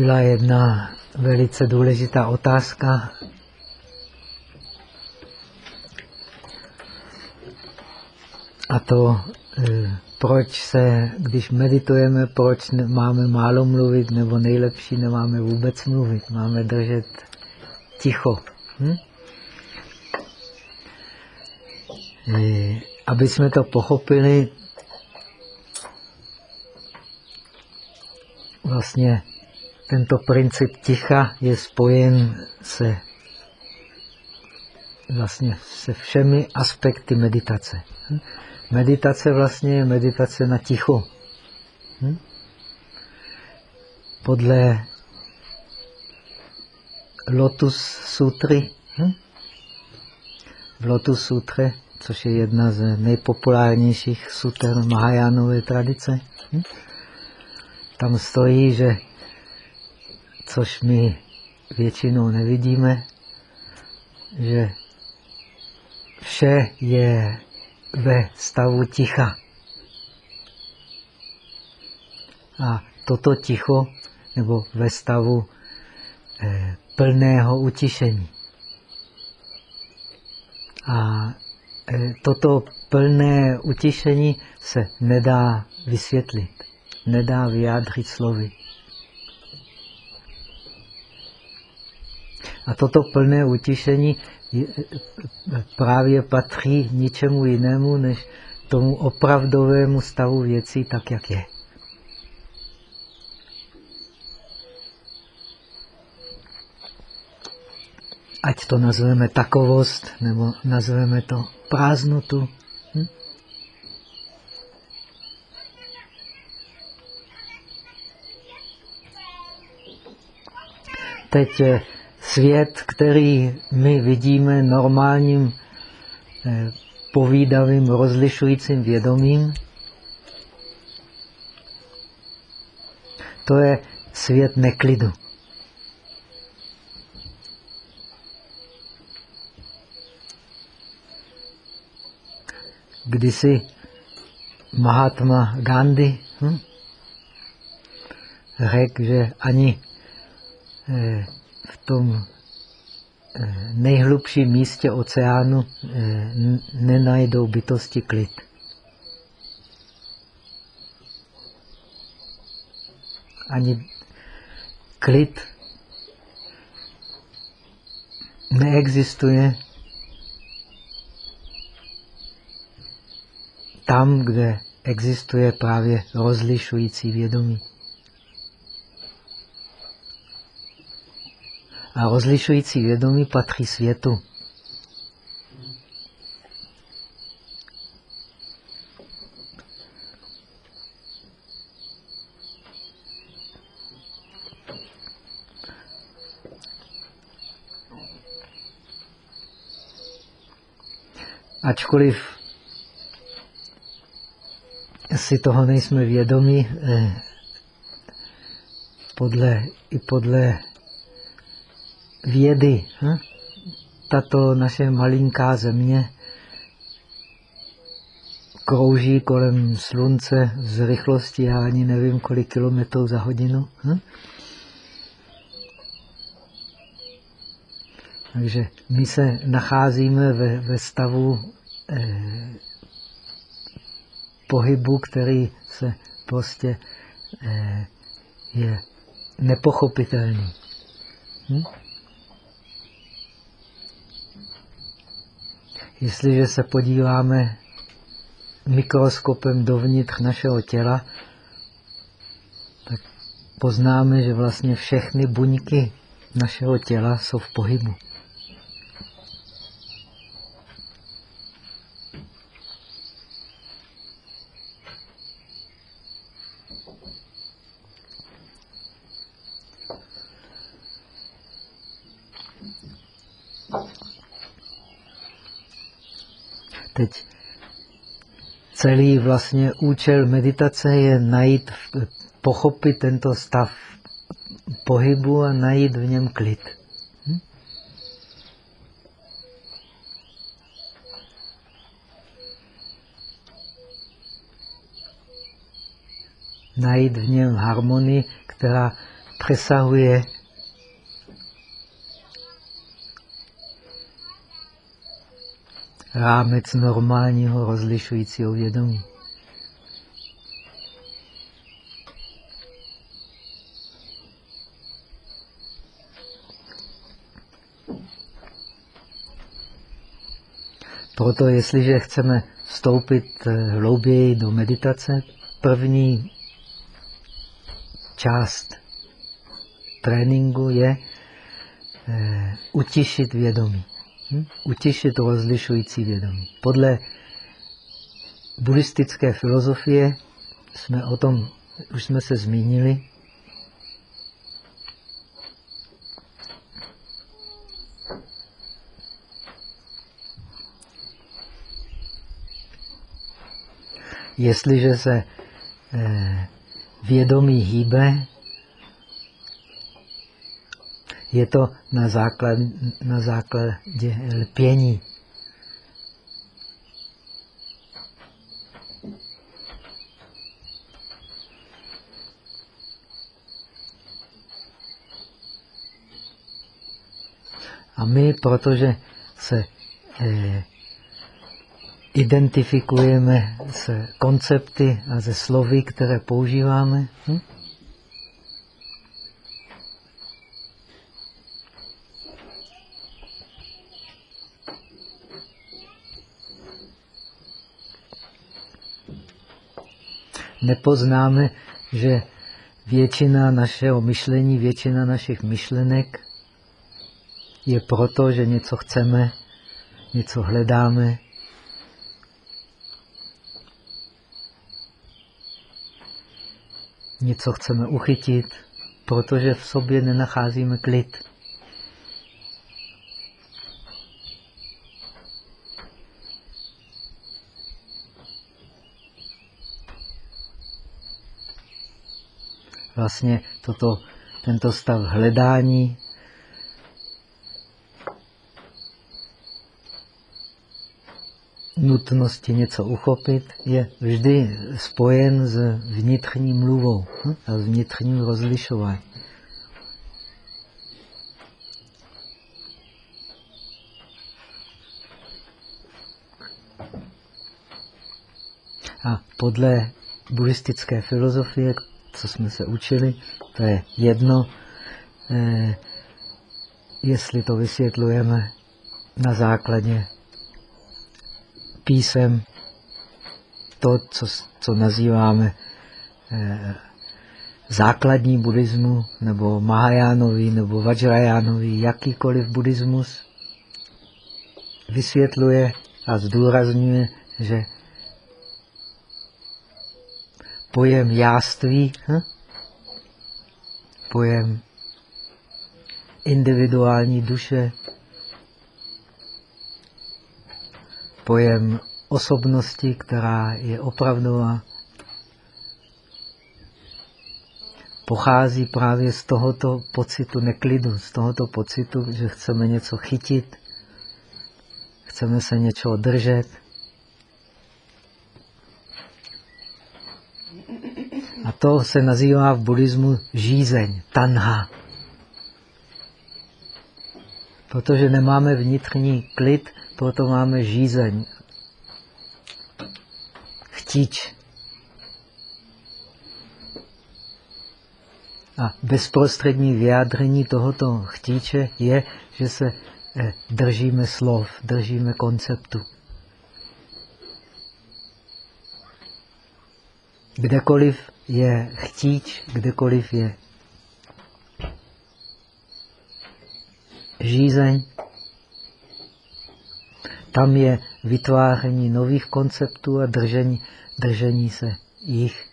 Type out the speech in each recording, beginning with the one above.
byla jedna velice důležitá otázka. A to, eh, proč se, když meditujeme, proč máme málo mluvit, nebo nejlepší nemáme vůbec mluvit. Máme držet ticho. Hm? Eh, aby jsme to pochopili, vlastně tento princip ticha je spojen se vlastně se všemi aspekty meditace. Hm? Meditace vlastně je meditace na ticho. Hm? Podle Lotus Sutry, hm? v Lotus Sutře, což je jedna z nejpopulárnějších suter Mahajánové tradice, tam stojí, že což my většinou nevidíme, že vše je ve stavu ticha. A toto ticho, nebo ve stavu eh, plného utišení. A eh, toto plné utišení se nedá vysvětlit, nedá vyjádřit slovy. A toto plné utišení právě patří ničemu jinému, než tomu opravdovému stavu věcí tak, jak je. Ať to nazveme takovost, nebo nazveme to prázdnotu. Hm? Teď svět, který my vidíme normálním eh, povídavým, rozlišujícím vědomím, to je svět neklidu. Kdysi Mahatma Gandhi hm, řekl, že ani eh, v tom eh, nejhlubším místě oceánu eh, nenajdou bytosti klid. Ani klid neexistuje tam, kde existuje právě rozlišující vědomí. A rozlišující vědomí patří světu. Ačkoliv si toho nejsme vědomi, eh, podle, i podle vědy. Hm? Tato naše malinká země krouží kolem slunce z rychlosti, já ani nevím, kolik kilometrů za hodinu. Hm? Takže my se nacházíme ve, ve stavu eh, pohybu, který se prostě eh, je nepochopitelný. Hm? Jestliže se podíváme mikroskopem dovnitř našeho těla, tak poznáme, že vlastně všechny buňky našeho těla jsou v pohybu. Teď celý vlastně účel meditace je najít, pochopit tento stav pohybu a najít v něm klid. Hm? Najít v něm harmonii, která přesahuje rámec normálního rozlišujícího vědomí. Proto jestliže chceme vstoupit eh, hlouběji do meditace, první část tréninku je eh, utišit vědomí. Hm? Utišit rozlišující vědomí. Podle buddhistické filozofie jsme o tom, už jsme se zmínili, jestliže se eh, vědomí hýbe, je to na, základ, na základě lpění. A my, protože se eh, identifikujeme s koncepty a ze slovy, které používáme. Hm? Nepoznáme, že většina našeho myšlení, většina našich myšlenek je proto, že něco chceme, něco hledáme, něco chceme uchytit, protože v sobě nenacházíme klid. Vlastně toto, tento stav hledání nutnosti něco uchopit je vždy spojen s vnitřní mluvou a vnitřním rozlišováním. A podle buddhistické filozofie, co jsme se učili, to je jedno, eh, jestli to vysvětlujeme na základě písem to, co, co nazýváme eh, základní buddhismu, nebo Mahajánový, nebo Vajrajánový, jakýkoliv buddhismus, vysvětluje a zdůrazňuje, že pojem jáství, hm? pojem individuální duše, pojem osobnosti, která je opravdová, pochází právě z tohoto pocitu neklidu, z tohoto pocitu, že chceme něco chytit, chceme se něčeho držet. To se nazývá v buddhismu žízeň, tanha. Protože nemáme vnitřní klid, proto máme žízeň. Chtíč. A bezprostřední vyjádření tohoto chtíče je, že se eh, držíme slov, držíme konceptu. Kdekoliv je chtíč, kdekoliv je žízeň, tam je vytváření nových konceptů a držení, držení se jich.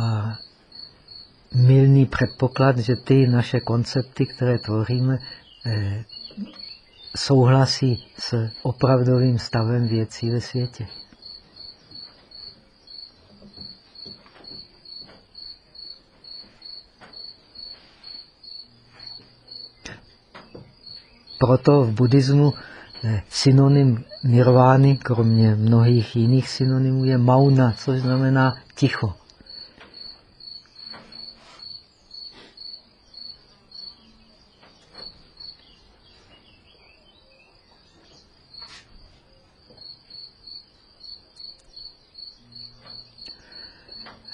A milný předpoklad, že ty naše koncepty, které tvoříme, souhlasí s opravdovým stavem věcí ve světě. Proto v buddhismu eh, synonym nirvány, kromě mnohých jiných synonymů, je mauna, což znamená ticho.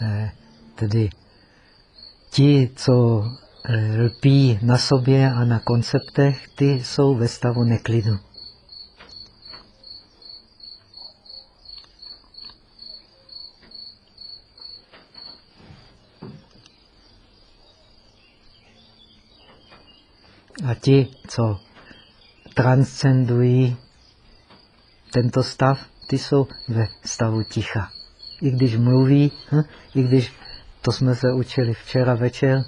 Eh, tedy ti, co eh, lpí na sobě a na konceptech, ty jsou ve stavu neklidu. A ti, co transcendují tento stav, ty jsou ve stavu ticha. I když mluví, hm? i když to jsme se učili včera večer,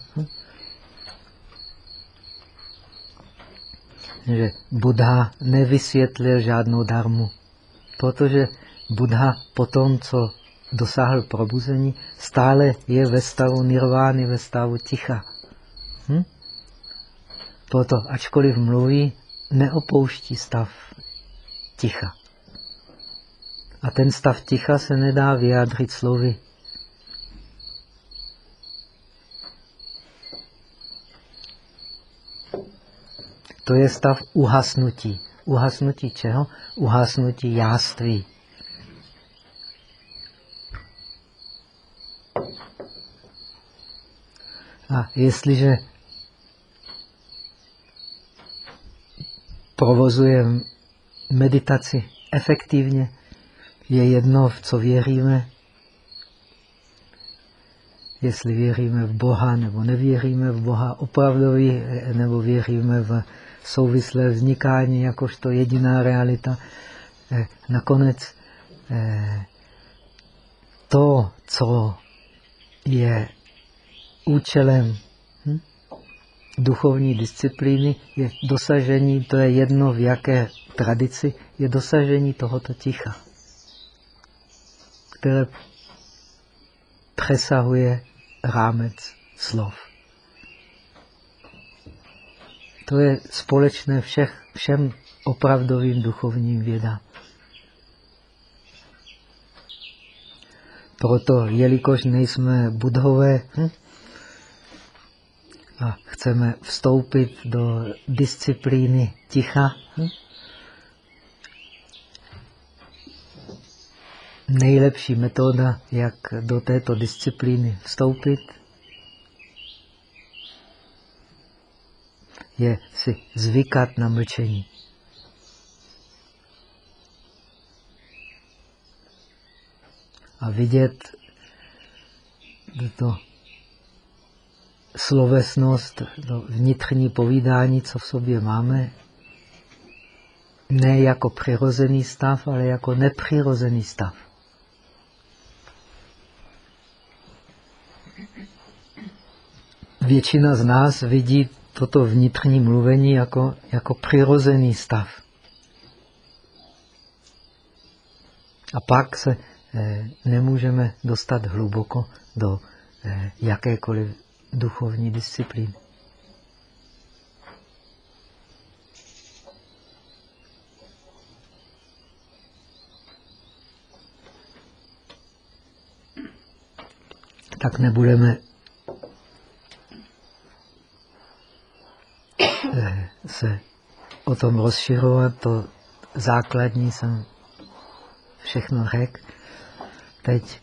že Buddha nevysvětlil žádnou darmu, protože Buddha po tom, co dosáhl probuzení, stále je ve stavu nirvány, ve stavu ticha. Hm? Proto, ačkoliv mluví, neopouští stav ticha. A ten stav ticha se nedá vyjádřit slovy. To je stav uhasnutí. Uhasnutí čeho? Uhasnutí jáství. A jestliže provozujeme meditaci efektivně, je jedno, v co věříme, jestli věříme v Boha nebo nevěříme v Boha opravdový, nebo věříme v souvislé vznikání jakožto jediná realita. Eh, nakonec eh, to, co je účelem hm, duchovní disciplíny, je dosažení, to je jedno v jaké tradici, je dosažení tohoto ticha, které přesahuje rámec slov. To je společné všech, všem opravdovým duchovním vědám. Proto, jelikož nejsme budhové hm, a chceme vstoupit do disciplíny ticha, hm, nejlepší metoda, jak do této disciplíny vstoupit, je si zvykat na mlčení. A vidět to slovesnost, to vnitřní povídání, co v sobě máme, ne jako přirozený stav, ale jako nepřirozený stav. Většina z nás vidí toto vnitřní mluvení jako, jako přirozený stav. A pak se eh, nemůžeme dostat hluboko do eh, jakékoliv duchovní disciplíny. Tak nebudeme se o tom rozšiřovat, to základní jsem všechno řekl. Teď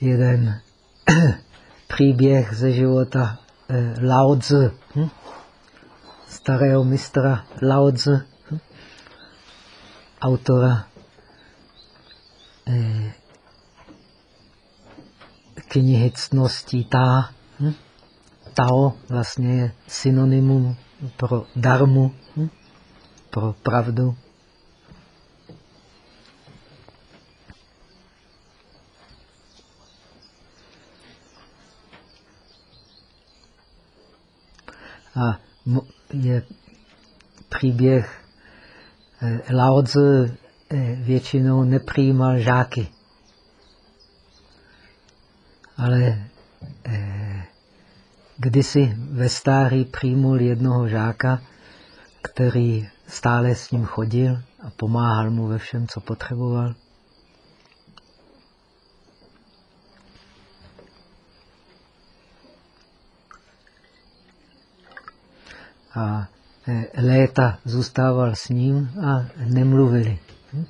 jeden příběh ze života eh, Lao Tzu, hm? starého mistra Lao Tzu, hm? autora eh, knihy ctností Ta. Hm? Tao vlastně je synonymum pro darmu, hm? pro pravdu. A je příběh eh, Lao Tzu eh, většinou nepřijímal žáky. Ale eh, Kdysi ve stáří přijmul jednoho žáka, který stále s ním chodil a pomáhal mu ve všem, co potřeboval. A e, léta zůstával s ním a nemluvili. Hm?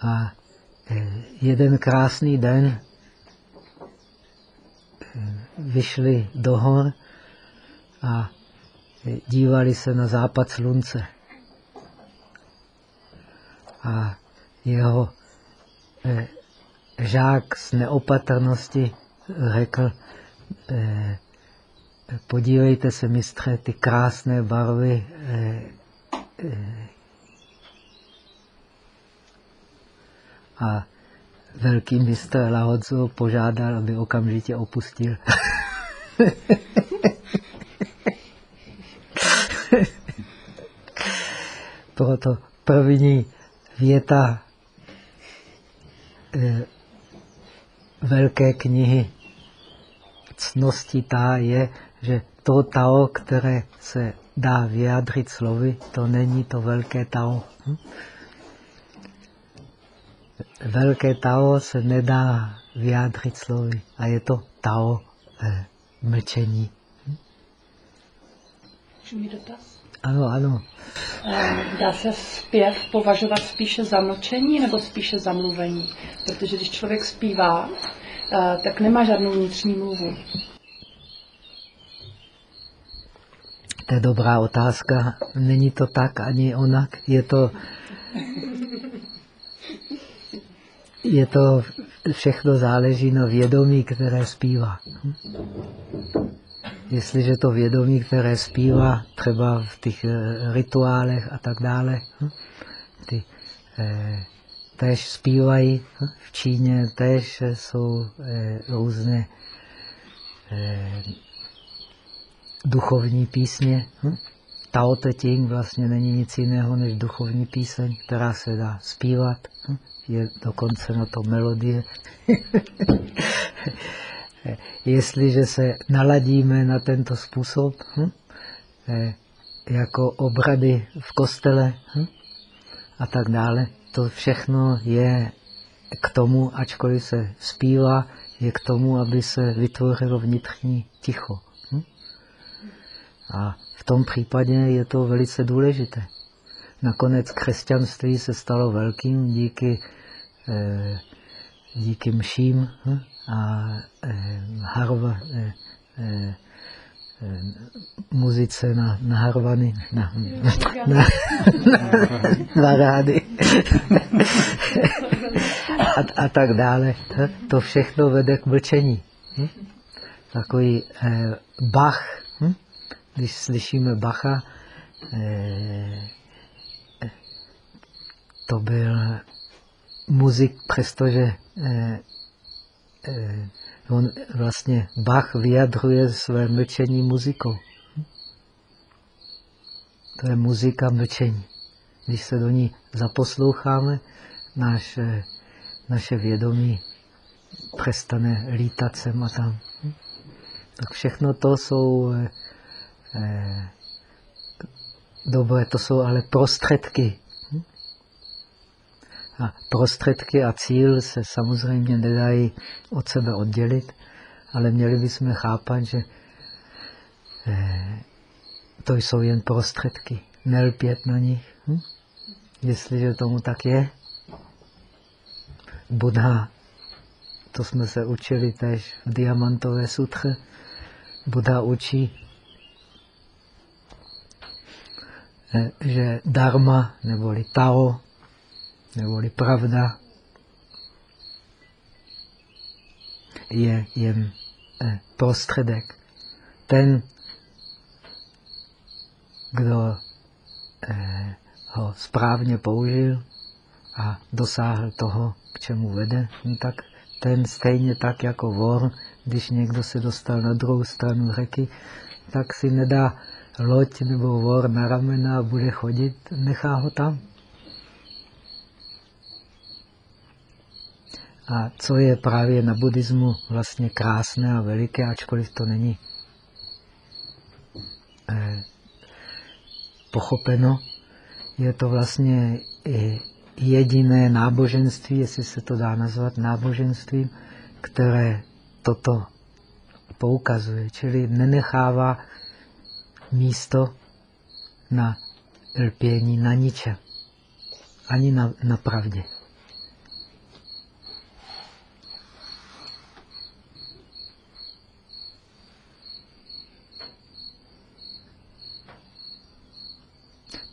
A jeden krásný den vyšli do hor a dívali se na západ slunce. A jeho eh, žák z neopatrnosti řekl, eh, podívejte se, mistře, ty krásné barvy a velký mistr Lahodzu požádal, aby okamžitě opustil. Proto první věta e, velké knihy cnosti ta je, že to Tao, které se dá vyjádřit slovy, to není to velké Tao. Hm? Velké Tao se nedá vyjádřit slovy a je to Tao eh, mlčení. Můžu mi dotaz? Ano, ano. Ehm, dá se zpěv považovat spíše za mlčení nebo spíše za mluvení? Protože když člověk zpívá, eh, tak nemá žádnou vnitřní mluvu. To je dobrá otázka. Není to tak ani onak. Je to je to všechno záleží na vědomí, které zpívá. Jestliže to vědomí, které zpívá, třeba v těch eh, rituálech a tak dále, ty eh, tež zpívají, v Číně tež jsou eh, různé duchovní písně. Tao Te Ching vlastně není nic jiného než duchovní píseň, která se dá zpívat je dokonce na to melodie. Jestliže se naladíme na tento způsob, hm, eh, jako obrady v kostele hm, a tak dále, to všechno je k tomu, ačkoliv se zpívá, je k tomu, aby se vytvořilo vnitřní ticho. A v tom případě je to velice důležité. Nakonec křesťanství se stalo velkým díky Eh, díky mším hm, a eh, harva, eh, muzice na, na harvany, na, na, na, na rády a, a tak dále. To všechno vede k mlčení. Hm? Takový eh, Bach? Když slyšíme Bacha, eh, to byl muzik, přestože eh, eh, on vlastně Bach vyjadřuje své mlčení muzikou. To je muzika mlčení. Když se do ní zaposloucháme, náš, eh, naše vědomí přestane lítat sem a tam. Tak všechno to jsou dobré, to jsou ale prostředky a prostředky a cíl se samozřejmě nedají od sebe oddělit, ale měli bychom chápat, že eh, to jsou jen prostředky. Nelpět na nich. Hm? Jestliže tomu tak je, Buddha, to jsme se učili tež v Diamantové sutře, Buddha učí, eh, že dharma neboli Tao neboli pravda je jen eh, prostředek. Ten, kdo eh, ho správně použil a dosáhl toho, k čemu vede, no tak ten stejně tak jako vor, když někdo se dostal na druhou stranu řeky, tak si nedá loď nebo vor na ramena a bude chodit, nechá ho tam. A co je právě na buddhismu vlastně krásné a veliké, ačkoliv to není eh, pochopeno, je to vlastně jediné náboženství, jestli se to dá nazvat náboženstvím, které toto poukazuje, čili nenechává místo na lpění na ničem, ani na, na pravdě.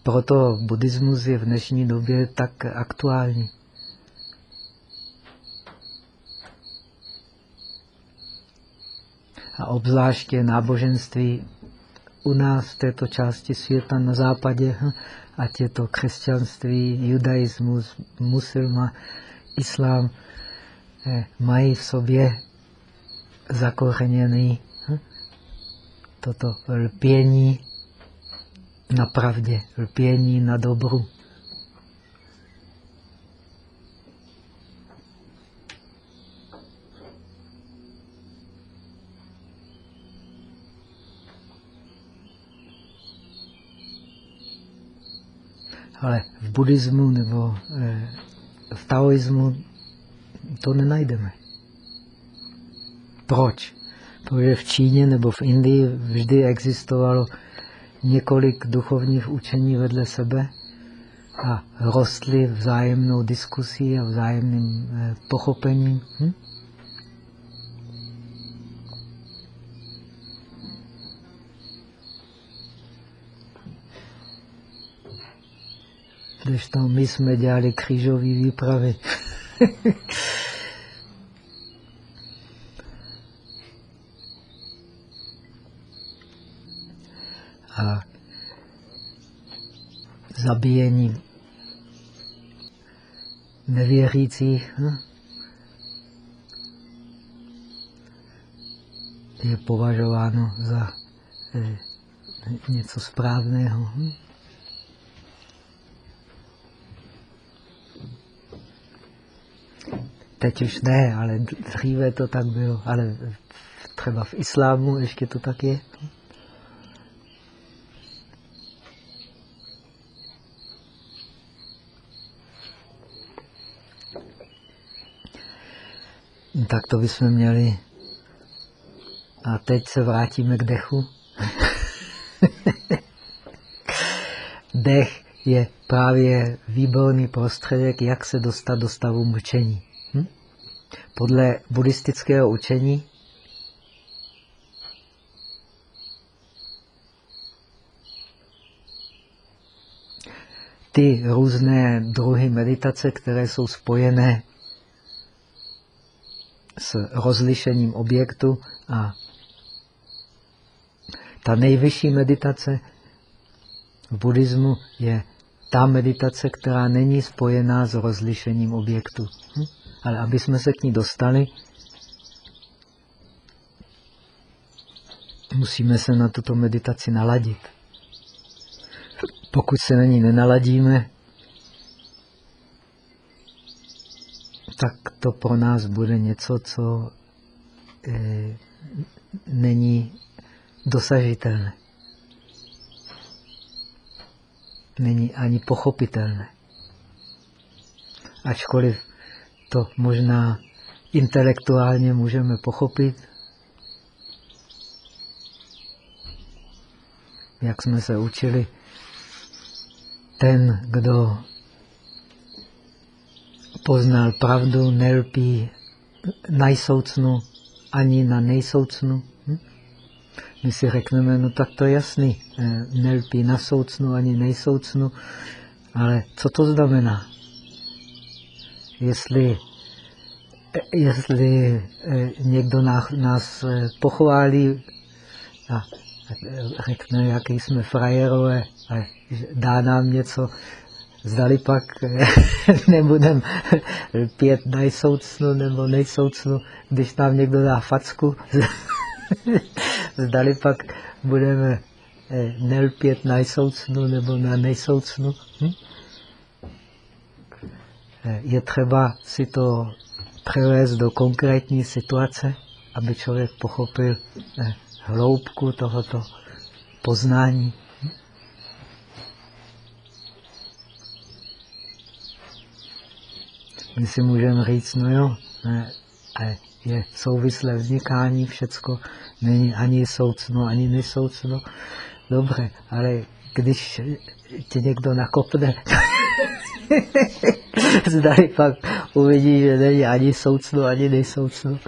Proto buddhismus je v dnešní době tak aktuální. A obzvláště náboženství u nás v této části světa na západě, hm, ať je to křesťanství, judaismus, muslima, islám, eh, mají v sobě zakořeněný hm, toto lpění na pravdě, lpění na dobru. Ale v buddhismu nebo eh, v taoismu to nenajdeme. Proč? Protože v Číně nebo v Indii vždy existovalo několik duchovních učení vedle sebe a rostly vzájemnou diskusí a vzájemným eh, pochopením. Hm? Když to my jsme dělali křížové výpravy. a zabíjení nevěřících hm? je považováno za eh, něco správného. Hm? Teď už ne, ale dříve to tak bylo, ale třeba v islámu ještě to tak je. Tak to bychom měli. A teď se vrátíme k dechu. Dech je právě výborný prostředek, jak se dostat do stavu mlčení. Podle buddhistického učení ty různé druhy meditace, které jsou spojené s rozlišením objektu a ta nejvyšší meditace v buddhismu je ta meditace, která není spojená s rozlišením objektu. Hm? Ale aby jsme se k ní dostali, musíme se na tuto meditaci naladit. Pokud se na ní nenaladíme, tak to pro nás bude něco, co e, není dosažitelné. Není ani pochopitelné. Ačkoliv to možná intelektuálně můžeme pochopit, jak jsme se učili, ten, kdo poznal pravdu, nelpí najsoucnu ani na nejsoucnu. Hm? My si řekneme, no tak to je jasný, eh, nelpí na soucnu ani nejsoucnu, ale co to znamená? Jestli, eh, jestli eh, někdo nás pochválí a řekne, jaký jsme frajerové a dá nám něco, zdali pak nebudem pět najsoucnu nebo nejsoucnu, když nám někdo dá facku, zdali pak budeme eh, nelpět najsoucnu nebo na nejsoucnu. Hm? Eh, je třeba si to převést do konkrétní situace, aby člověk pochopil eh, hloubku tohoto poznání. My si můžeme říct, no jo, ne, je souvislé vznikání, všecko není ani soucno, ani nesoucno. Dobře, ale když tě někdo nakopne, zdali pak uvidí, že není ani soucno, ani nesoucno.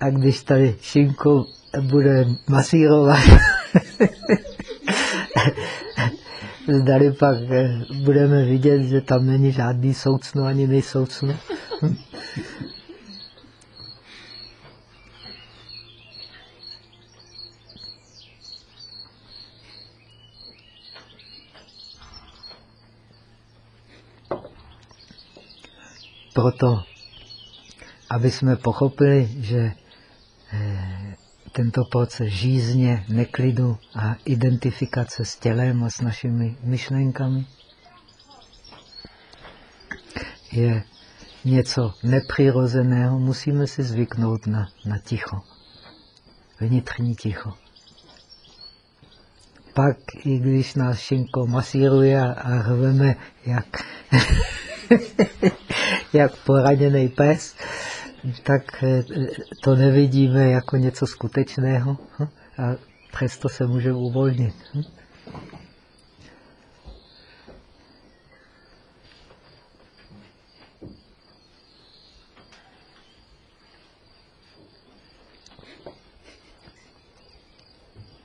A když tady šinku bude masírovat, zdali pak budeme vidět, že tam není žádný soucno, ani nejsoucno. Proto, aby jsme pochopili, že eh, tento proces žízně, neklidu a identifikace s tělem a s našimi myšlenkami je něco nepřirozeného, musíme si zvyknout na, na ticho, vnitřní ticho. Pak, i když nás šinko masíruje a, hrveme, jak jak poraněný pes, tak eh, to nevidíme jako něco skutečného hm? a přesto se může uvolnit. Hm?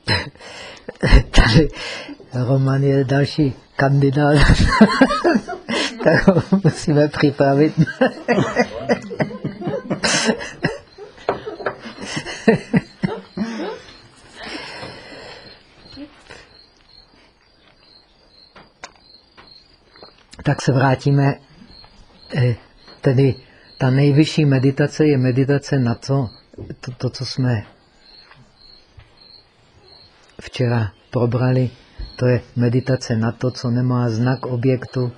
Tady Roman je další kandidát tak ho musíme připravit. tak se vrátíme, eh, tedy ta nejvyšší meditace je meditace na to, to, to co jsme včera probrali, to je meditace na to, co nemá znak objektu,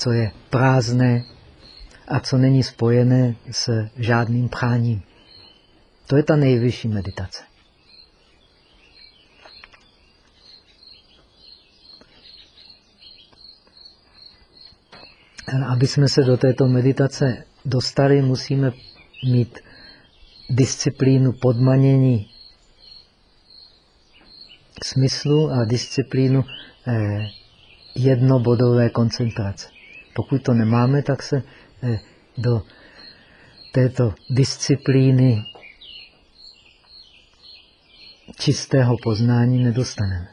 co je prázdné a co není spojené s žádným práním. To je ta nejvyšší meditace. Aby jsme se do této meditace dostali, musíme mít disciplínu podmanění smyslu a disciplínu eh, jednobodové koncentrace. Pokud to nemáme, tak se eh, do této disciplíny čistého poznání nedostaneme.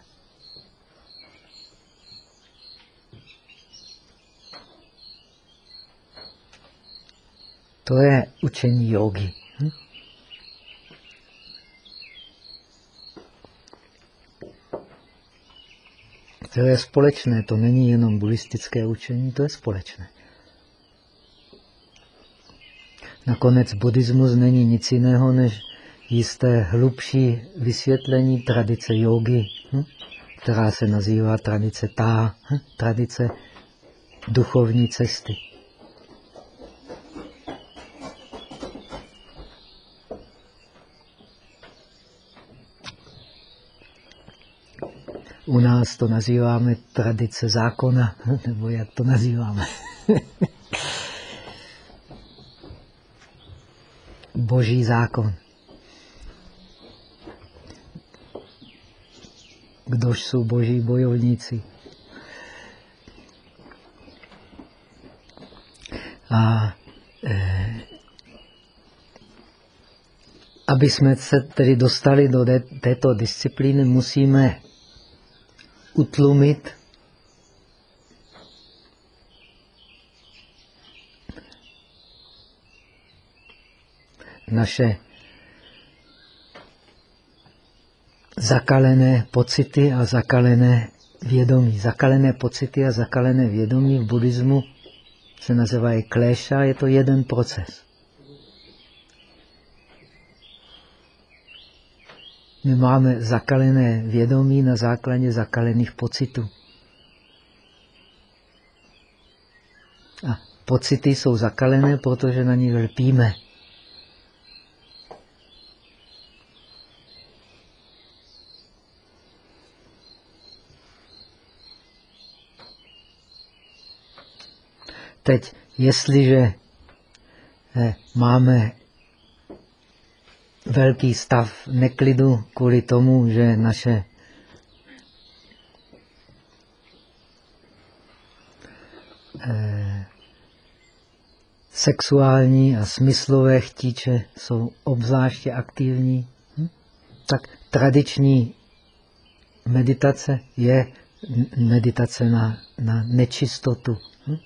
To je učení jogy. To je společné, to není jenom buddhistické učení, to je společné. Nakonec buddhismus není nic jiného než jisté hlubší vysvětlení tradice jogy, hm? která se nazývá tradice tá, hm? tradice duchovní cesty. U nás to nazýváme tradice zákona, nebo jak to nazýváme. Boží zákon. Kdož jsou boží bojovníci? A eh, aby jsme se tedy dostali do této disciplíny, musíme utlumit naše zakalené pocity a zakalené vědomí. Zakalené pocity a zakalené vědomí v buddhismu se nazývají kléša, je to jeden proces. My máme zakalené vědomí na základě zakalených pocitů. A pocity jsou zakalené, protože na ní lpíme. Teď, jestliže eh, máme velký stav neklidu kvůli tomu, že naše eh, sexuální a smyslové chtíče jsou obzvláště aktivní, hm? tak tradiční meditace je meditace na, na nečistotu. Hm?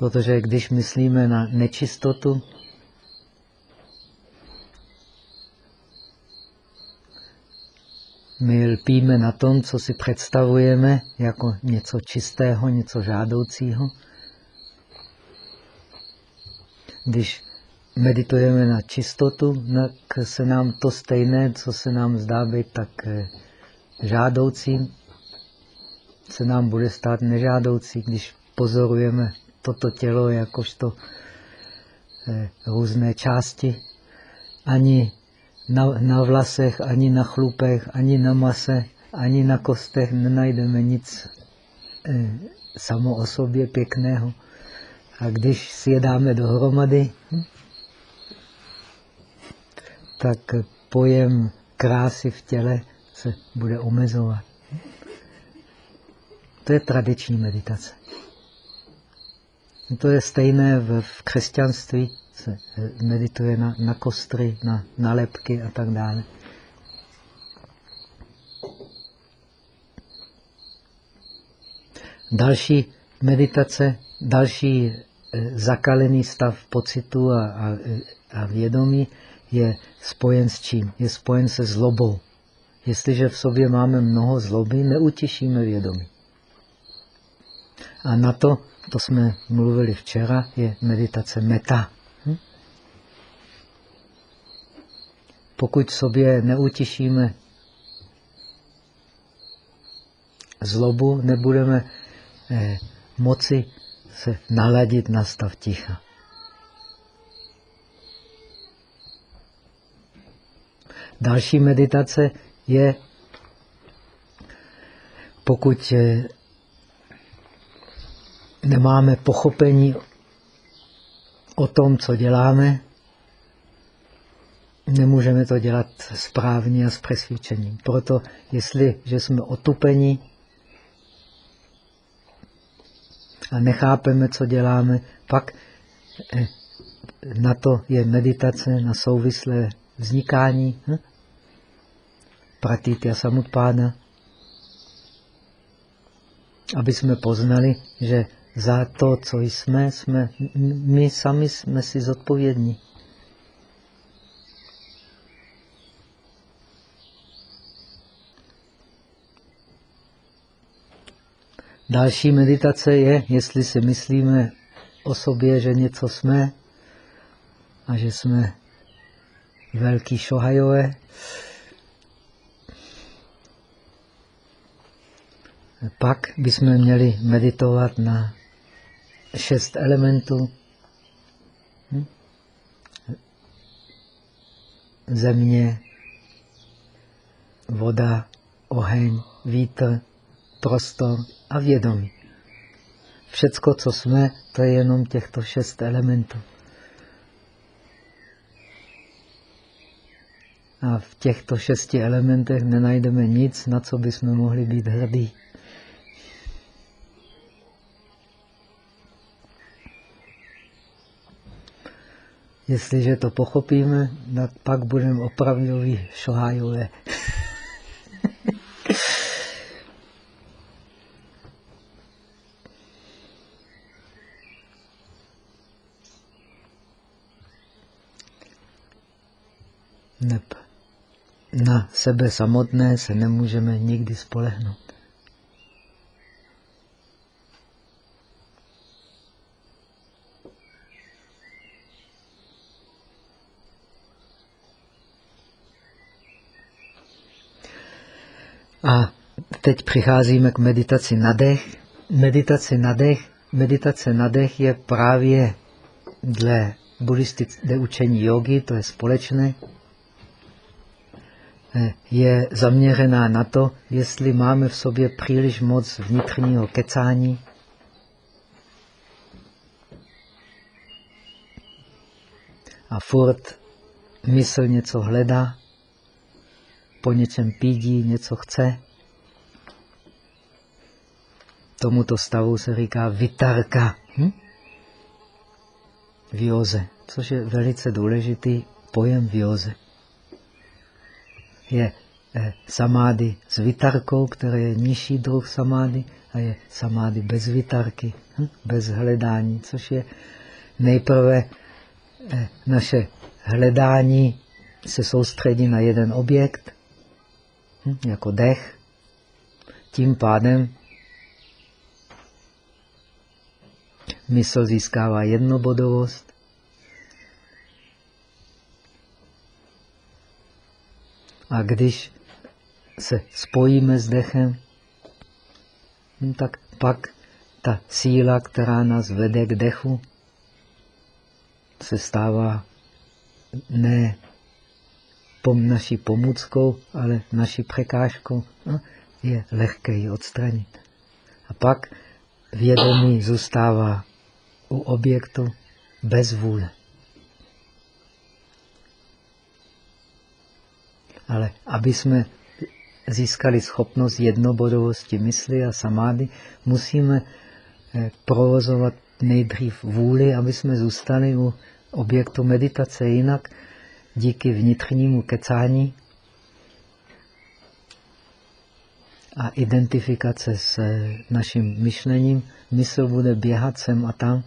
Protože když myslíme na nečistotu, my lpíme na tom, co si představujeme jako něco čistého, něco žádoucího. Když meditujeme na čistotu, tak se nám to stejné, co se nám zdá být tak eh, žádoucí, se nám bude stát nežádoucí, když pozorujeme toto tělo jakožto eh, různé části. Ani na, na vlasech, ani na chlupech, ani na mase, ani na kostech nenajdeme nic eh, samo o sobě pěkného. A když si je dáme dohromady, hm, tak pojem krásy v těle se bude omezovat. To je tradiční meditace. To je stejné v, v křesťanství, se medituje na, na kostry, na nalepky a tak dále. Další meditace, další e, zakalený stav pocitu a, a, a vědomí je spojen s čím? Je spojen se zlobou. Jestliže v sobě máme mnoho zloby, neutěšíme vědomí. A na to, to jsme mluvili včera, je meditace meta. Hm? Pokud sobě neutěšíme zlobu, nebudeme eh, moci se naladit na stav ticha. Další meditace je, pokud eh, nemáme pochopení o tom, co děláme, nemůžeme to dělat správně a s přesvědčením. Proto, jestliže jsme otupeni a nechápeme, co děláme, pak eh, na to je meditace na souvislé vznikání. Hm? pratitya samutpána, aby jsme poznali, že za to, co jsme, jsme my sami jsme si zodpovědní. Další meditace je, jestli si myslíme o sobě, že něco jsme a že jsme velký šohajové, Pak bychom měli meditovat na šest elementů. Hm? Země, voda, oheň, vítr, prostor a vědomí. Všecko, co jsme, to je jenom těchto šest elementů. A v těchto šesti elementech nenajdeme nic, na co bychom mohli být hrdí. Jestliže to pochopíme, pak budeme opravdoví šohájové. Neb na sebe samotné se nemůžeme nikdy spolehnout. A teď přicházíme k meditaci na dech. Meditace na dech, meditace na dech je právě dle buddhistické učení jogy, to je společné, eh, je zaměřená na to, jestli máme v sobě příliš moc vnitřního kecání, a furt mysl něco hledá, po něčem pídí, něco chce. Tomuto stavu se říká vitarka hm? v józe, což je velice důležitý pojem v józe. Je eh, samády s vitarkou, které je nižší druh samády, a je samády bez vitarky, hm? bez hledání, což je nejprve eh, naše hledání se soustředí na jeden objekt, hm? jako dech. Tím pádem mysl získává jednobodovost. A když se spojíme s dechem, no tak pak ta síla, která nás vede k dechu, se stává ne pom naší pomůckou, ale naší překážkou. No, je lehké ji odstranit. A pak vědomí zůstává u objektu bez vůle. Ale aby jsme získali schopnost jednobodovosti mysli a samády, musíme eh, provozovat nejdřív vůli, aby jsme zůstali u objektu meditace. Jinak díky vnitřnímu kecání a identifikace s naším myšlením, mysl bude běhat sem a tam.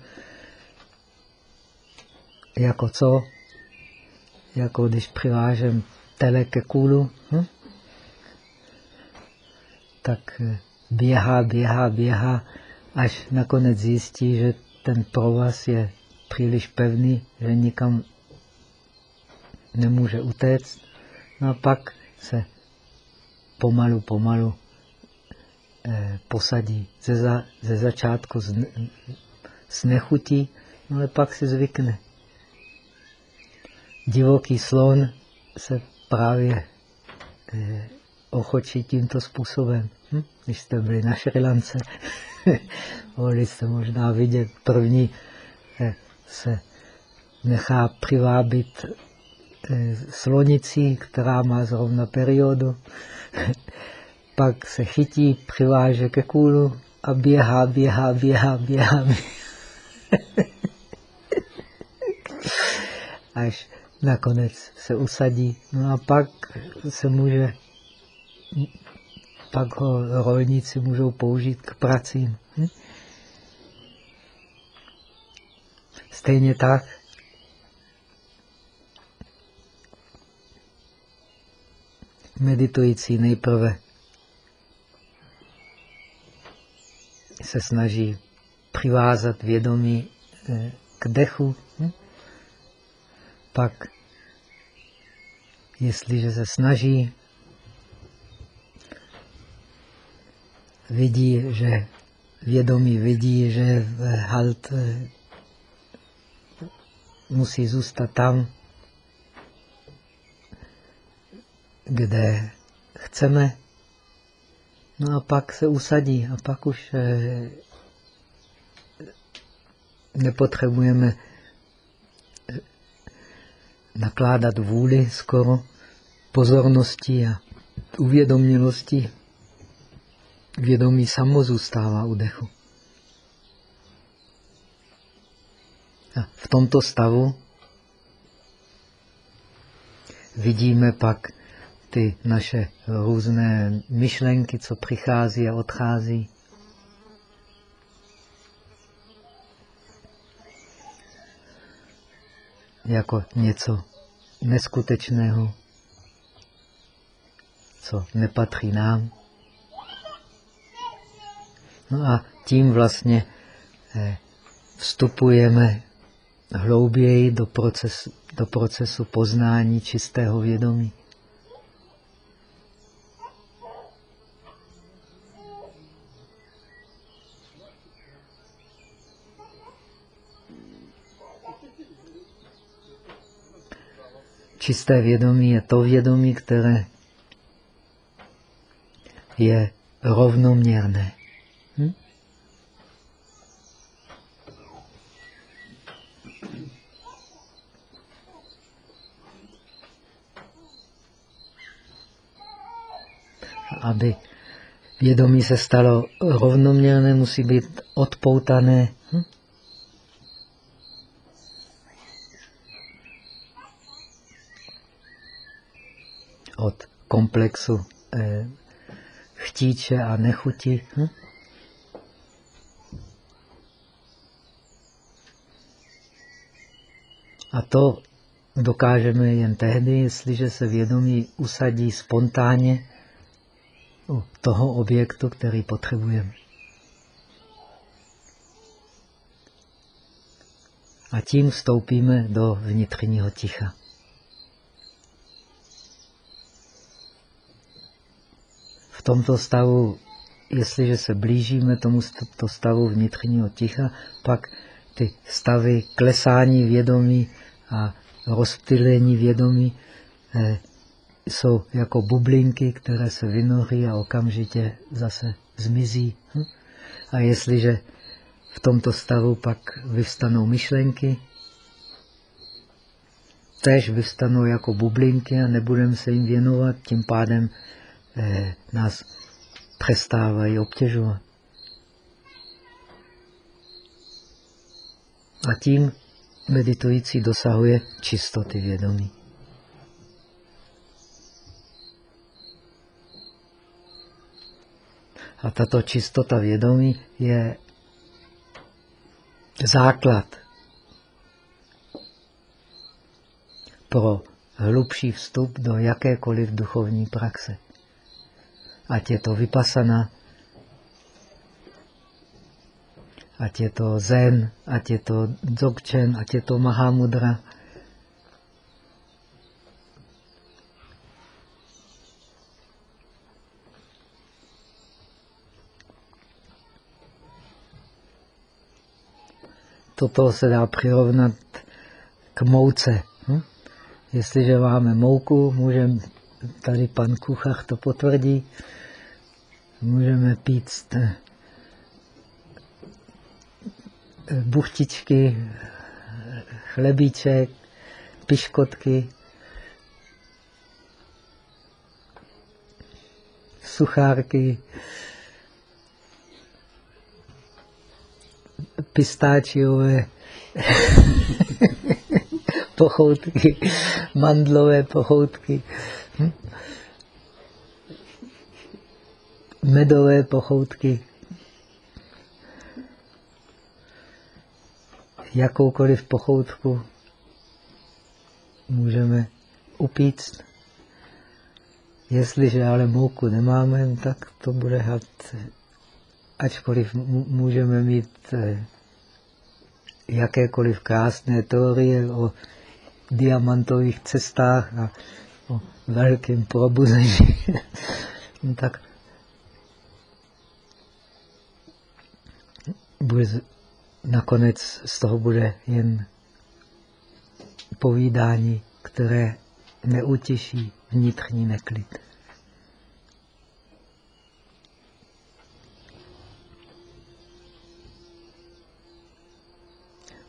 Jako co? Jako když přivážem tele ke kůlu, hm? tak běhá, běhá, běhá, až nakonec zjistí, že ten provaz je příliš pevný, že nikam nemůže utéct. No a pak se pomalu, pomalu posadí ze, za, ze začátku z, s nechutí, no ale pak si zvykne. Divoký slon se právě eh, ochočí tímto způsobem. Hm? Když jste byli na Šrilance, mohli jste možná vidět první eh, se nechá přivábit eh, slonicí, která má zrovna periodu. Pak se chytí, přiváže ke kůlu a běhá, běhá, běhá, běhá. Až nakonec se usadí. No a pak se může, pak ho rolníci můžou použít k pracím. Hm? Stejně tak meditující nejprve se snaží přivázat vědomí eh, k dechu, pak, jestliže se snaží, vidí, že vědomí vidí, že halt eh, musí zůstat tam, kde chceme. No a pak se usadí a pak už eh, nepotřebujeme eh, nakládat vůli skoro pozornosti a uvědomělosti. Vědomí samo zůstává u dechu. A v tomto stavu vidíme pak ty naše různé myšlenky, co přichází a odchází. Jako něco neskutečného, co nepatří nám. No a tím vlastně eh, vstupujeme hlouběji do procesu, do procesu poznání čistého vědomí. Čisté vědomí je to vědomí, které je rovnoměrné. Hm? Aby vědomí se stalo rovnoměrné, musí být odpoutané. Hm? Od komplexu eh, chtíče a nechuti. Hm? A to dokážeme jen tehdy, jestliže se vědomí usadí spontánně u toho objektu, který potřebujeme. A tím vstoupíme do vnitřního ticha. V tomto stavu, jestliže se blížíme tomu stavu vnitřního ticha, pak ty stavy klesání vědomí a rozptylení vědomí eh, jsou jako bublinky, které se vynoří a okamžitě zase zmizí. Hm? A jestliže v tomto stavu pak vyvstanou myšlenky, tež vyvstanou jako bublinky a nebudeme se jim věnovat, tím pádem eh, nás přestávají obtěžovat. A tím meditující dosahuje čistoty vědomí. A tato čistota vědomí je základ pro hlubší vstup do jakékoliv duchovní praxe. Ať je to vypasana, ať je to zen, ať je to dzogchen, ať je to mahamudra. Toto se dá přirovnat k mouce. Hm? Jestliže máme mouku, můžeme, tady pan kuchař to potvrdí, můžeme pít buchtičky, chlebíček, piškotky, suchárky, pistáčiové pochoutky, mandlové pochoutky, hm? Medové pochoutky. jakoukoliv pochoutku můžeme upíct. Jestliže ale mouku nemáme, tak to bude had, ačkoliv můžeme mít eh, jakékoliv krásné teorie o diamantových cestách a o velkém probuzení, tak bude nakonec z toho bude jen povídání, které neutěší vnitřní neklid.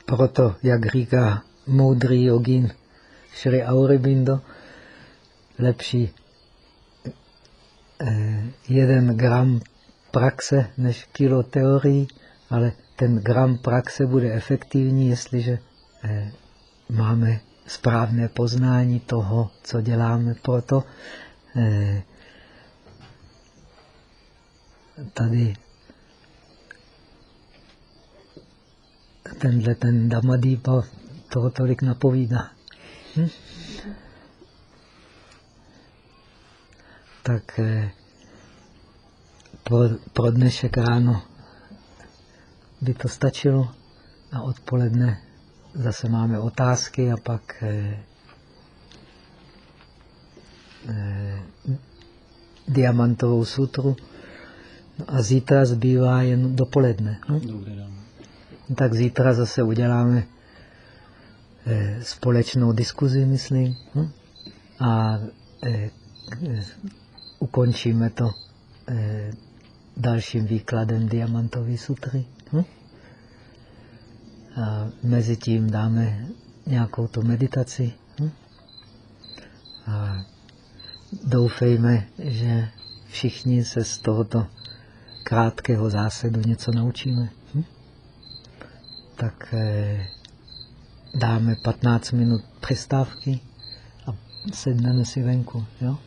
Proto, jak říká moudrý jogin Sri Aurobindo, lepší eh, jeden gram praxe než kilo teorií, ale ten gram praxe bude efektivní, jestliže eh, máme správné poznání toho, co děláme. Proto eh, tady tenhle ten Damadýpa toho tolik napovídá. Hm? Tak eh, pro, pro dnešek ráno by to stačilo a odpoledne zase máme otázky a pak eh, eh, diamantovou sutru no a zítra zbývá jen dopoledne. No? Tak zítra zase uděláme eh, společnou diskuzi, myslím, no? a eh, ukončíme to eh, dalším výkladem diamantové sutry. Hm? A mezi tím dáme nějakou tu meditaci. Hm? A doufejme, že všichni se z tohoto krátkého zásadu něco naučíme. Hm? Tak eh, dáme 15 minut přestávky a sedneme si venku. Jo?